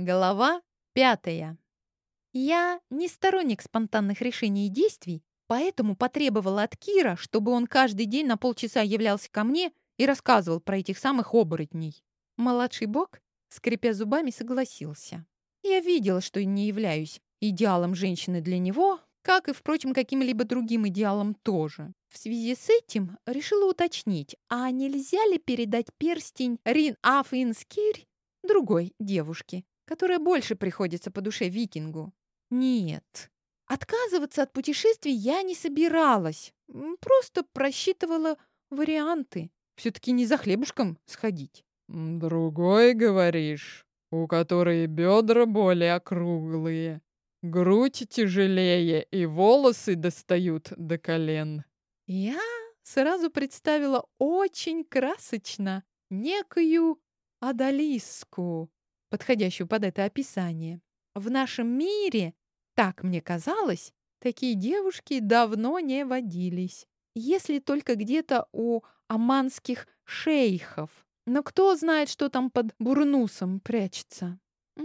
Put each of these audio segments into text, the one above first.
Глава пятая. Я не сторонник спонтанных решений и действий, поэтому потребовала от Кира, чтобы он каждый день на полчаса являлся ко мне и рассказывал про этих самых оборотней. Младший бог, скрипя зубами, согласился. Я видела, что не являюсь идеалом женщины для него, как и, впрочем, каким-либо другим идеалом тоже. В связи с этим решила уточнить, а нельзя ли передать перстень Рин Афинскирь другой девушке, которая больше приходится по душе викингу. Нет, отказываться от путешествий я не собиралась. Просто просчитывала варианты. Все-таки не за хлебушком сходить. «Другой, говоришь, у которой бедра более округлые, грудь тяжелее и волосы достают до колен». Я сразу представила очень красочно некую Адалиску, подходящую под это описание. В нашем мире, так мне казалось, такие девушки давно не водились. Если только где-то у аманских шейхов. Но кто знает, что там под бурнусом прячется? М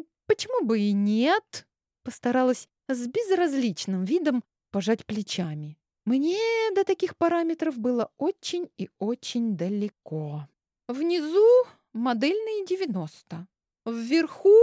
-м, почему бы и нет? Постаралась с безразличным видом пожать плечами. Мне до таких параметров было очень и очень далеко. Внизу модельные 90. Вверху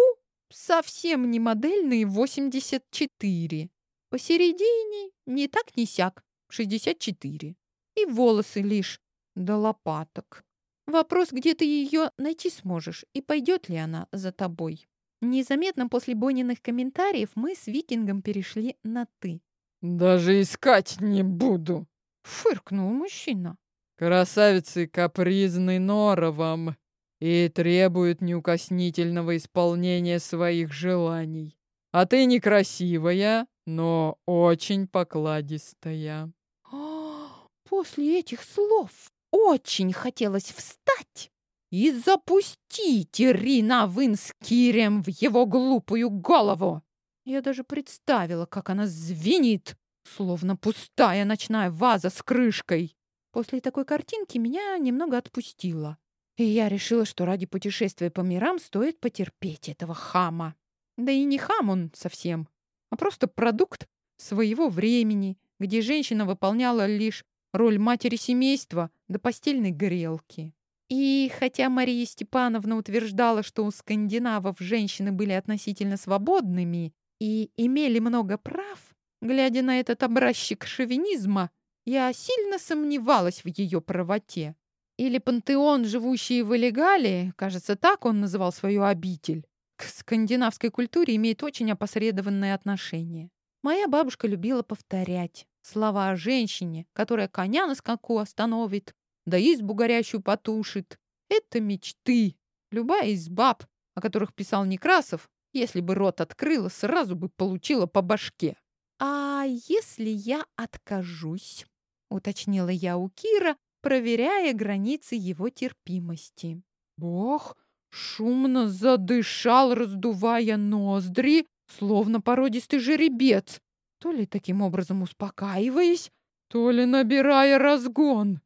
совсем не модельные 84. Посередине не так ни сяк 64. И волосы лишь до лопаток. Вопрос, где ты ее найти сможешь и пойдет ли она за тобой. Незаметно после Бониных комментариев мы с Викингом перешли на «ты». «Даже искать не буду», — фыркнул мужчина. «Красавицы капризны норовом и требуют неукоснительного исполнения своих желаний. А ты некрасивая, но очень покладистая. После этих слов очень хотелось встать и запустить Ирина Винскирем в его глупую голову. Я даже представила, как она звенит, словно пустая ночная ваза с крышкой. После такой картинки меня немного отпустило. И я решила, что ради путешествия по мирам стоит потерпеть этого хама. Да и не хам он совсем, а просто продукт своего времени, где женщина выполняла лишь роль матери семейства до постельной грелки. И хотя Мария Степановна утверждала, что у скандинавов женщины были относительно свободными и имели много прав, глядя на этот образчик шовинизма, я сильно сомневалась в ее правоте. Или пантеон, живущий в Элегале, кажется, так он называл свою обитель, к скандинавской культуре имеет очень опосредованное отношение. Моя бабушка любила повторять слова о женщине, которая коня на скаку остановит, да избу горящую потушит. Это мечты. Любая из баб, о которых писал Некрасов, если бы рот открыла, сразу бы получила по башке. «А если я откажусь?» — уточнила я у Кира, проверяя границы его терпимости. Бог шумно задышал, раздувая ноздри, словно породистый жеребец, то ли таким образом успокаиваясь, то ли набирая разгон.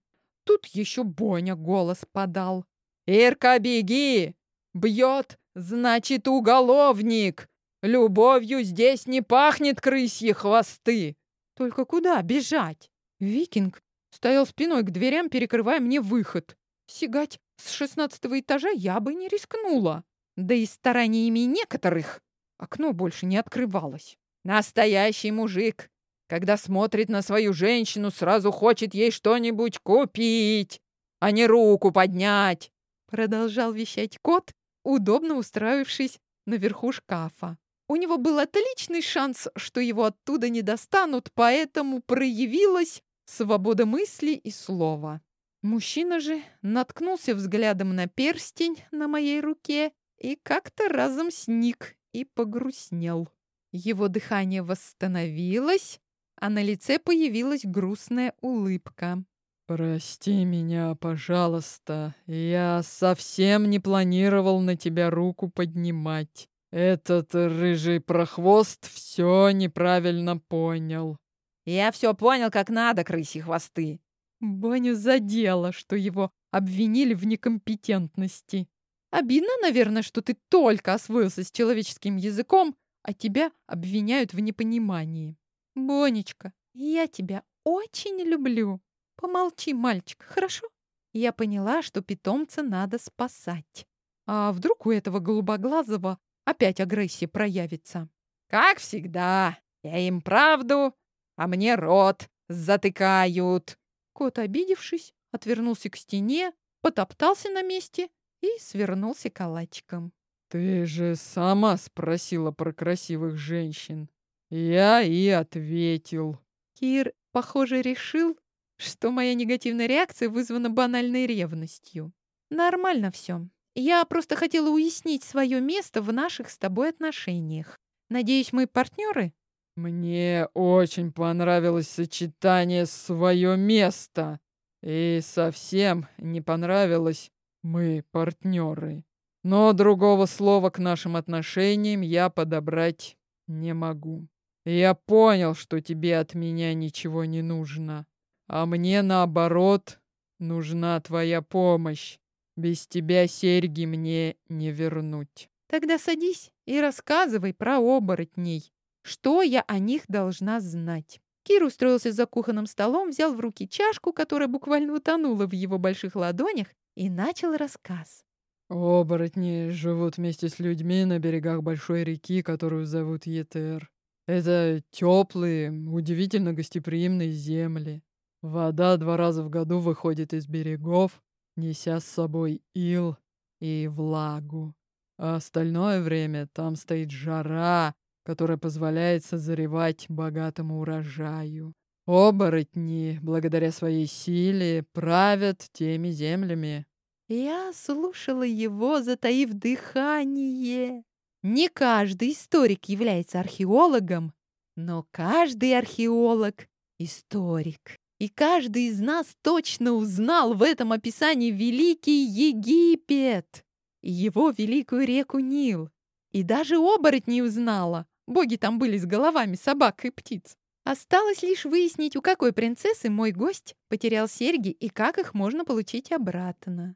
Тут еще Боня голос подал. «Ирка, беги! Бьет, значит, уголовник! Любовью здесь не пахнет крысьи хвосты!» Только куда бежать? Викинг Стоял спиной к дверям, перекрывая мне выход. Сигать с шестнадцатого этажа я бы не рискнула. Да и стараниями некоторых окно больше не открывалось. Настоящий мужик, когда смотрит на свою женщину, сразу хочет ей что-нибудь купить, а не руку поднять. Продолжал вещать кот, удобно устраившись наверху шкафа. У него был отличный шанс, что его оттуда не достанут, поэтому проявилась свобода мысли и слова. Мужчина же наткнулся взглядом на перстень на моей руке и как-то разом сник и погрустнел. Его дыхание восстановилось, а на лице появилась грустная улыбка. «Прости меня, пожалуйста. Я совсем не планировал на тебя руку поднимать. Этот рыжий прохвост все неправильно понял. Я все понял, как надо, крыси хвосты. Баню задело, что его обвинили в некомпетентности. Обидно, наверное, что ты только освоился с человеческим языком, а тебя обвиняют в непонимании. Бонечка, я тебя очень люблю. Помолчи, мальчик, хорошо? Я поняла, что питомца надо спасать. А вдруг у этого голубоглазого опять агрессия проявится? Как всегда, я им правду, а мне рот затыкают. Кот, обидевшись, отвернулся к стене, потоптался на месте и свернулся калачиком. «Ты же сама спросила про красивых женщин. Я и ответил». Кир, похоже, решил, что моя негативная реакция вызвана банальной ревностью. Нормально все. Я просто хотела уяснить свое место в наших с тобой отношениях. Надеюсь, мы партнеры? Мне очень понравилось сочетание «свое место». И совсем не понравилось «мы партнеры». Но другого слова к нашим отношениям я подобрать не могу. Я понял, что тебе от меня ничего не нужно. А мне, наоборот, нужна твоя помощь. Без тебя серьги мне не вернуть. Тогда садись и рассказывай про оборотней. Что я о них должна знать? Кир устроился за кухонным столом, взял в руки чашку, которая буквально утонула в его больших ладонях, и начал рассказ. Оборотни живут вместе с людьми на берегах большой реки, которую зовут Етер. Это теплые, удивительно гостеприимные земли. Вода два раза в году выходит из берегов, неся с собой ил и влагу. А остальное время там стоит жара, которая позволяет созревать богатому урожаю. Оборотни, благодаря своей силе, правят теми землями. Я слушала его, затаив дыхание. Не каждый историк является археологом, но каждый археолог — историк. И каждый из нас точно узнал в этом описании Великий Египет и его великую реку Нил. И даже оборотней узнала. Боги там были с головами собак и птиц. Осталось лишь выяснить, у какой принцессы мой гость потерял серьги и как их можно получить обратно.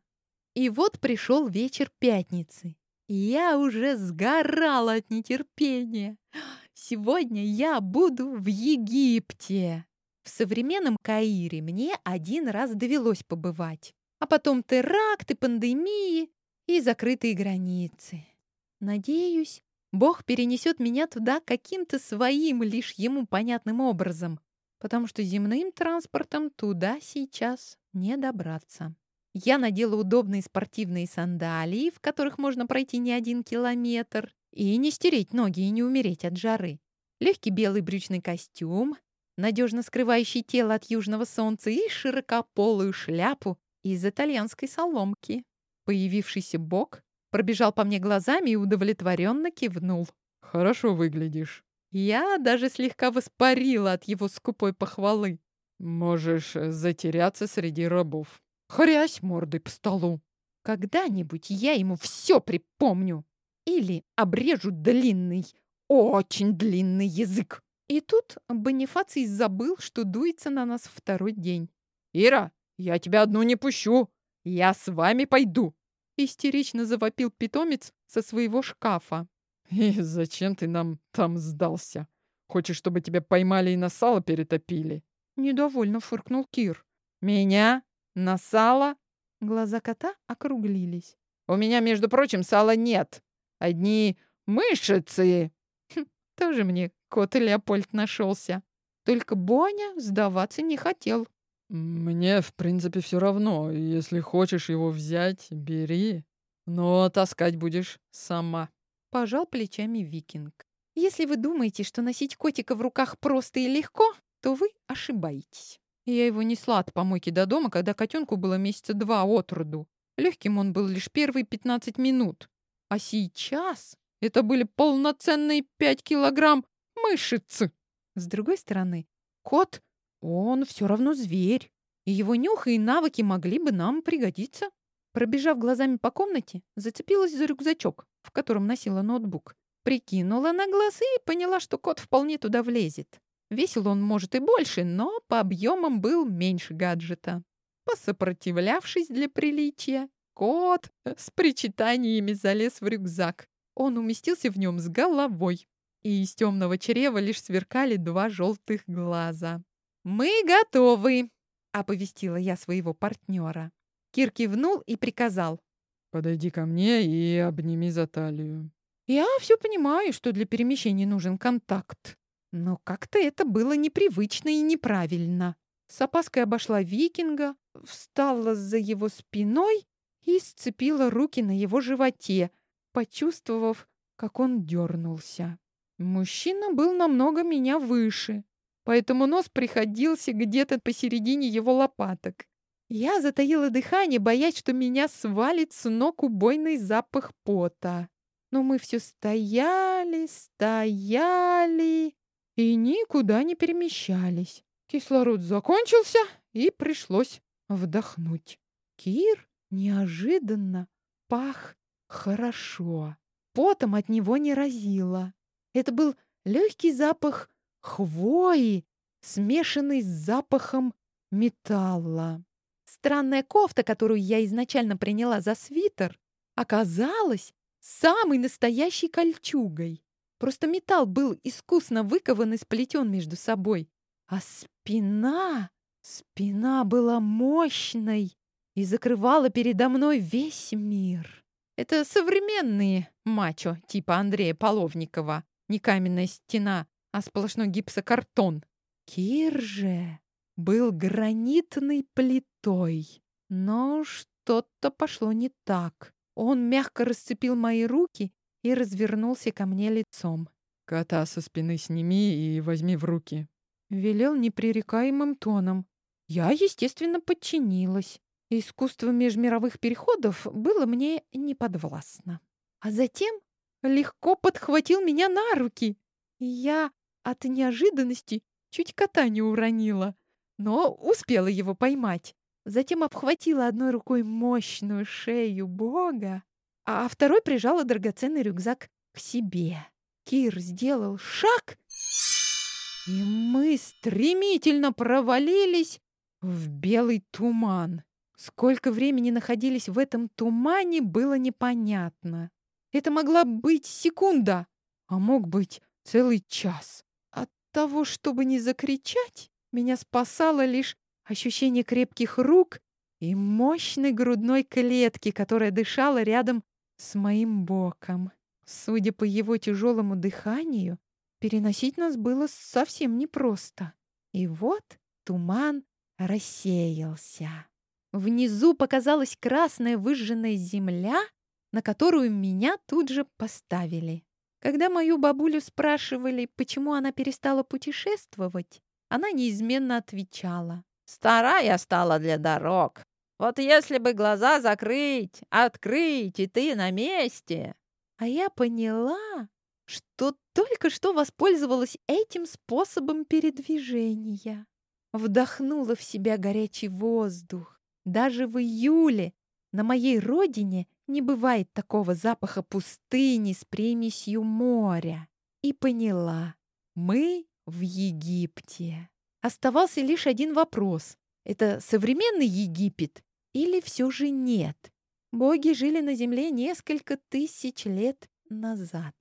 И вот пришел вечер пятницы. Я уже сгорала от нетерпения. Сегодня я буду в Египте. В современном Каире мне один раз довелось побывать. А потом теракты, пандемии и закрытые границы. Надеюсь, Бог перенесет меня туда каким-то своим, лишь ему понятным образом, потому что земным транспортом туда сейчас не добраться. Я надела удобные спортивные сандалии, в которых можно пройти не один километр, и не стереть ноги и не умереть от жары. Легкий белый брючный костюм, надежно скрывающий тело от южного солнца, и широкополую шляпу из итальянской соломки. Появившийся бок пробежал по мне глазами и удовлетворенно кивнул. «Хорошо выглядишь». Я даже слегка воспарила от его скупой похвалы. «Можешь затеряться среди рабов». Хрясь мордой по столу. Когда-нибудь я ему все припомню. Или обрежу длинный, очень длинный язык. И тут Бонифаций забыл, что дуется на нас второй день. «Ира, я тебя одну не пущу. Я с вами пойду!» Истерично завопил питомец со своего шкафа. «И зачем ты нам там сдался? Хочешь, чтобы тебя поймали и на сало перетопили?» Недовольно фыркнул Кир. «Меня? На сало?» Глаза кота округлились. «У меня, между прочим, сала нет. Одни мышицы!» хм, Тоже мне Кот Леопольд нашелся. Только Боня сдаваться не хотел. «Мне, в принципе, все равно. Если хочешь его взять, бери. Но таскать будешь сама». Пожал плечами викинг. «Если вы думаете, что носить котика в руках просто и легко, то вы ошибаетесь. Я его несла от помойки до дома, когда котенку было месяца два от роду. Легким он был лишь первые 15 минут. А сейчас это были полноценные 5 килограмм мышицы. С другой стороны, кот, он все равно зверь, и его нюх и навыки могли бы нам пригодиться. Пробежав глазами по комнате, зацепилась за рюкзачок, в котором носила ноутбук. Прикинула на глаз и поняла, что кот вполне туда влезет. Весил он, может, и больше, но по объемам был меньше гаджета. Посопротивлявшись для приличия, кот с причитаниями залез в рюкзак. Он уместился в нем с головой, и из темного чрева лишь сверкали два желтых глаза. «Мы готовы!» — оповестила я своего партнера. Кир кивнул и приказал. «Подойди ко мне и обними за талию». Я все понимаю, что для перемещения нужен контакт. Но как-то это было непривычно и неправильно. С опаской обошла викинга, встала за его спиной и сцепила руки на его животе, почувствовав, как он дернулся. Мужчина был намного меня выше, поэтому нос приходился где-то посередине его лопаток. Я затаила дыхание, боясь, что меня свалит с ног убойный запах пота. Но мы все стояли, стояли и никуда не перемещались. Кислород закончился, и пришлось вдохнуть. Кир неожиданно пах хорошо. Потом от него не разило. Это был легкий запах хвои, смешанный с запахом металла. Странная кофта, которую я изначально приняла за свитер, оказалась самой настоящей кольчугой. Просто металл был искусно выкован и сплетен между собой. А спина... Спина была мощной и закрывала передо мной весь мир. Это современные мачо типа Андрея Половникова. Не каменная стена, а сплошной гипсокартон. Кир же был гранитной плитой. Но что-то пошло не так. Он мягко расцепил мои руки и развернулся ко мне лицом. «Кота со спины сними и возьми в руки», Велел непререкаемым тоном. Я, естественно, подчинилась. Искусство межмировых переходов было мне неподвластно. А затем легко подхватил меня на руки. Я от неожиданности чуть кота не уронила, но успела его поймать. Затем обхватила одной рукой мощную шею Бога, а второй прижала драгоценный рюкзак к себе. Кир сделал шаг и мы стремительно провалились в белый туман. Сколько времени находились в этом тумане, было непонятно. Это могла быть секунда, а мог быть целый час. Того, чтобы не закричать, меня спасало лишь ощущение крепких рук и мощной грудной клетки, которая дышала рядом с моим боком. Судя по его тяжелому дыханию, Переносить нас было совсем непросто. И вот туман рассеялся. Внизу показалась красная выжженная земля, на которую меня тут же поставили. Когда мою бабулю спрашивали, почему она перестала путешествовать, она неизменно отвечала. «Стара я стала для дорог. Вот если бы глаза закрыть, открыть, и ты на месте!» А я поняла, что только что воспользовалась этим способом передвижения. Вдохнула в себя горячий воздух. Даже в июле на моей родине не бывает такого запаха пустыни с примесью моря. И поняла, мы в Египте. Оставался лишь один вопрос. Это современный Египет или все же нет? Боги жили на земле несколько тысяч лет назад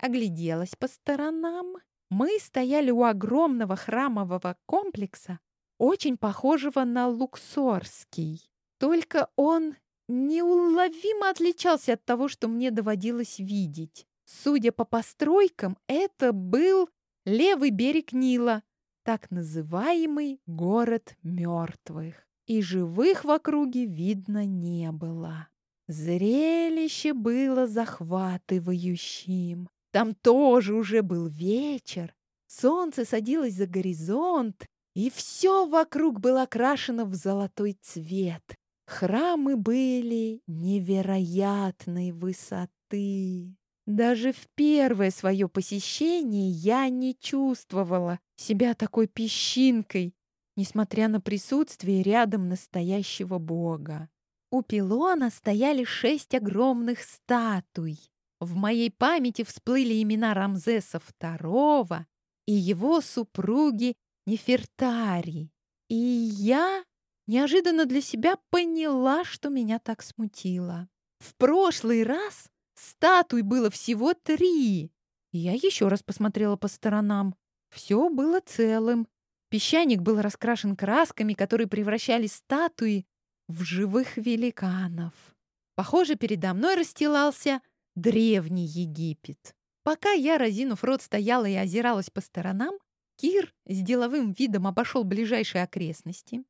огляделась по сторонам. Мы стояли у огромного храмового комплекса, очень похожего на Луксорский. Только он неуловимо отличался от того, что мне доводилось видеть. Судя по постройкам, это был левый берег Нила, так называемый город мертвых. И живых в округе видно не было. Зрелище было захватывающим. Там тоже уже был вечер. Солнце садилось за горизонт, и все вокруг было окрашено в золотой цвет. Храмы были невероятной высоты. Даже в первое свое посещение я не чувствовала себя такой песчинкой, несмотря на присутствие рядом настоящего бога. У пилона стояли шесть огромных статуй. В моей памяти всплыли имена Рамзеса II и его супруги Нефертари. И я неожиданно для себя поняла, что меня так смутило. В прошлый раз статуй было всего три. Я еще раз посмотрела по сторонам. Все было целым. Песчаник был раскрашен красками, которые превращали статуи в живых великанов. Похоже, передо мной расстилался древний Египет. Пока я, разинув рот, стояла и озиралась по сторонам, Кир с деловым видом обошел ближайшие окрестности.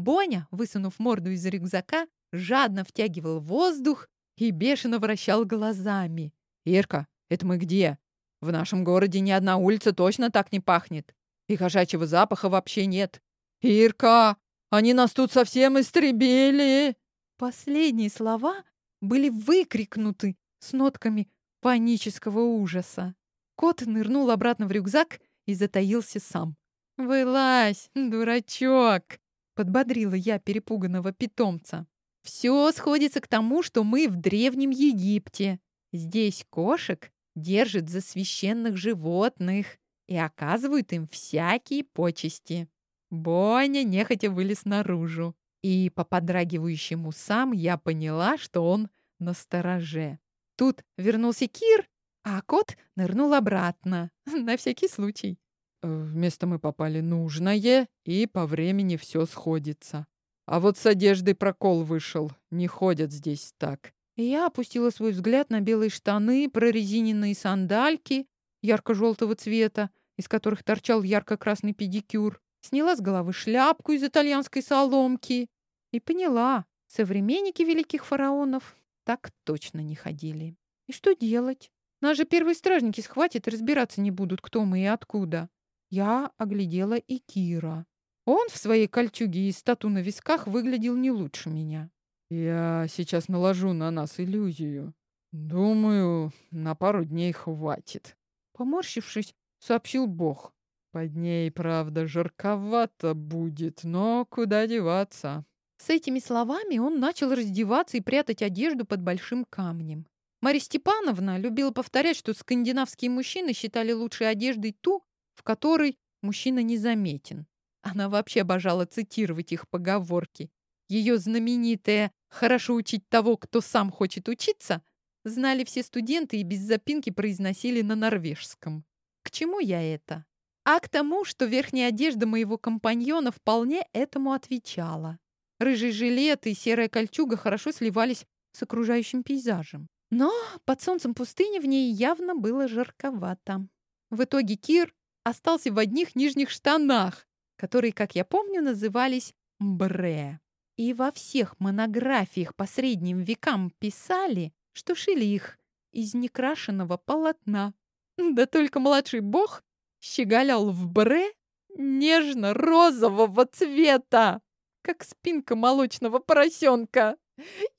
Боня, высунув морду из рюкзака, жадно втягивал воздух и бешено вращал глазами. «Ирка, это мы где? В нашем городе ни одна улица точно так не пахнет. И кошачьего запаха вообще нет. Ирка, они нас тут совсем истребили!» Последние слова были выкрикнуты с нотками панического ужаса. Кот нырнул обратно в рюкзак и затаился сам. «Вылазь, дурачок!» — подбодрила я перепуганного питомца. «Все сходится к тому, что мы в Древнем Египте. Здесь кошек держат за священных животных и оказывают им всякие почести». Боня нехотя вылез наружу, и по подрагивающим усам я поняла, что он на стороже. Тут вернулся Кир, а кот нырнул обратно, на всякий случай. Э, в место мы попали нужное, и по времени все сходится. А вот с одеждой прокол вышел, не ходят здесь так. Я опустила свой взгляд на белые штаны, прорезиненные сандальки ярко-желтого цвета, из которых торчал ярко-красный педикюр, сняла с головы шляпку из итальянской соломки и поняла, современники великих фараонов так точно не ходили. И что делать? Нас же первые стражники схватят и разбираться не будут, кто мы и откуда. Я оглядела и Кира. Он в своей кольчуге и стату на висках выглядел не лучше меня. Я сейчас наложу на нас иллюзию. Думаю, на пару дней хватит. Поморщившись, сообщил Бог. Под ней, правда, жарковато будет, но куда деваться? С этими словами он начал раздеваться и прятать одежду под большим камнем. Марья Степановна любила повторять, что скандинавские мужчины считали лучшей одеждой ту, в которой мужчина незаметен. Она вообще обожала цитировать их поговорки. Ее знаменитое «хорошо учить того, кто сам хочет учиться» знали все студенты и без запинки произносили на норвежском. К чему я это? А к тому, что верхняя одежда моего компаньона вполне этому отвечала. Рыжий жилет и серая кольчуга хорошо сливались с окружающим пейзажем. Но под солнцем пустыни в ней явно было жарковато. В итоге Кир остался в одних нижних штанах, которые, как я помню, назывались бре. И во всех монографиях по средним векам писали, что шили их из некрашенного полотна. Да только младший бог щеголял в бре нежно-розового цвета как спинка молочного поросенка.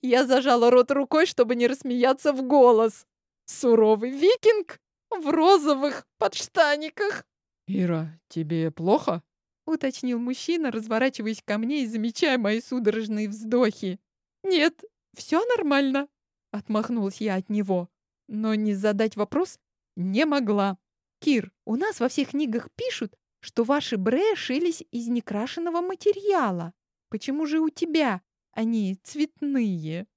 Я зажала рот рукой, чтобы не рассмеяться в голос. Суровый викинг в розовых подштаниках. «Ира, тебе плохо?» — уточнил мужчина, разворачиваясь ко мне и замечая мои судорожные вздохи. «Нет, все нормально», — отмахнулась я от него. Но не задать вопрос не могла. «Кир, у нас во всех книгах пишут, что ваши бре шились из некрашенного материала. Почему же у тебя они цветные?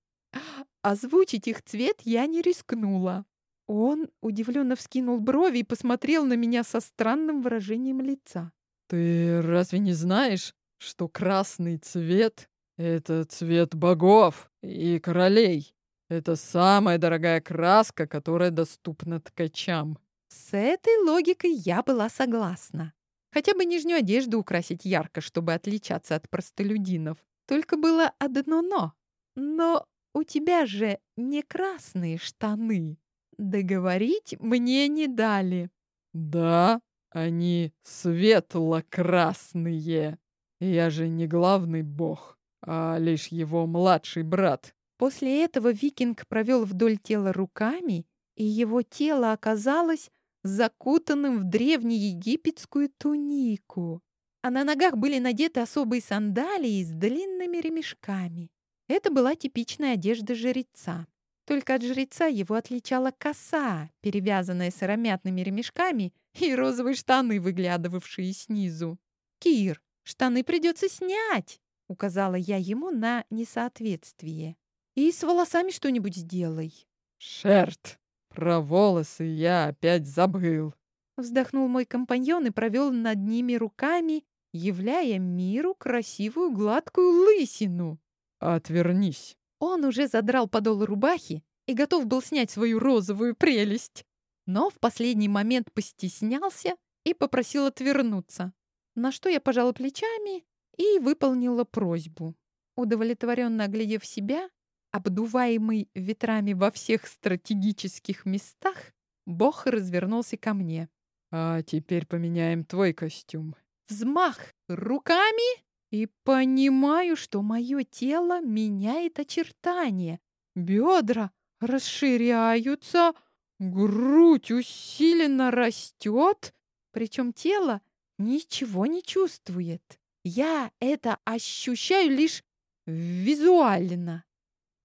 Озвучить их цвет я не рискнула. Он удивленно вскинул брови и посмотрел на меня со странным выражением лица. «Ты разве не знаешь, что красный цвет — это цвет богов и королей? Это самая дорогая краска, которая доступна ткачам». С этой логикой я была согласна. Хотя бы нижнюю одежду украсить ярко, чтобы отличаться от простолюдинов. Только было одно «но». Но у тебя же не красные штаны. Договорить мне не дали. Да, они светло-красные. Я же не главный бог, а лишь его младший брат. После этого викинг провел вдоль тела руками, и его тело оказалось закутанным в древнеегипетскую тунику, а на ногах были надеты особые сандалии с длинными ремешками. Это была типичная одежда жреца. Только от жреца его отличала коса, перевязанная сыромятными ремешками, и розовые штаны, выглядывавшие снизу. «Кир, штаны придется снять!» — указала я ему на несоответствие. И с волосами что-нибудь сделай. Шерт, про волосы я опять забыл. Вздохнул мой компаньон и провел над ними руками, являя миру красивую гладкую лысину. Отвернись. Он уже задрал подол рубахи и готов был снять свою розовую прелесть. Но в последний момент постеснялся и попросил отвернуться. На что я пожала плечами и выполнила просьбу. Удовлетворенно оглядев себя, обдуваемый ветрами во всех стратегических местах, Бог развернулся ко мне. «А теперь поменяем твой костюм». Взмах руками, и понимаю, что мое тело меняет очертания. Бедра расширяются, грудь усиленно растет, причем тело ничего не чувствует. Я это ощущаю лишь визуально.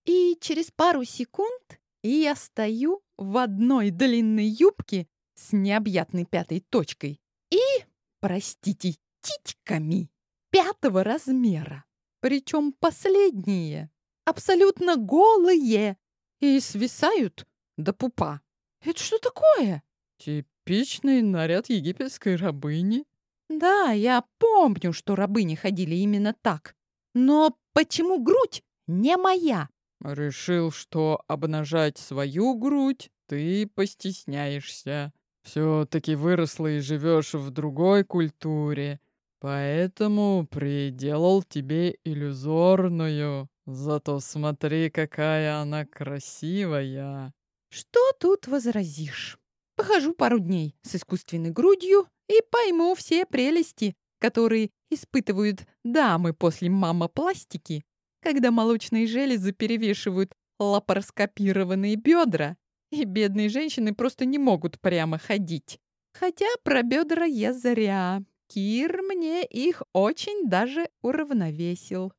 И через пару секунд я стою в одной длинной юбке с необъятной пятой точкой и, простите, титьками пятого размера. Причем последние абсолютно голые и свисают до пупа. Это что такое? Типичный наряд египетской рабыни. Да, я помню, что рабыни ходили именно так. Но почему грудь не моя? Решил, что обнажать свою грудь ты постесняешься. Все-таки выросла и живешь в другой культуре. Поэтому приделал тебе иллюзорную. Зато смотри, какая она красивая. Что тут возразишь? Похожу пару дней с искусственной грудью и пойму все прелести, которые испытывают дамы после мамопластики, когда молочные железы перевешивают лапароскопированные бедра, и бедные женщины просто не могут прямо ходить. Хотя про бедра я зря. Кир мне их очень даже уравновесил.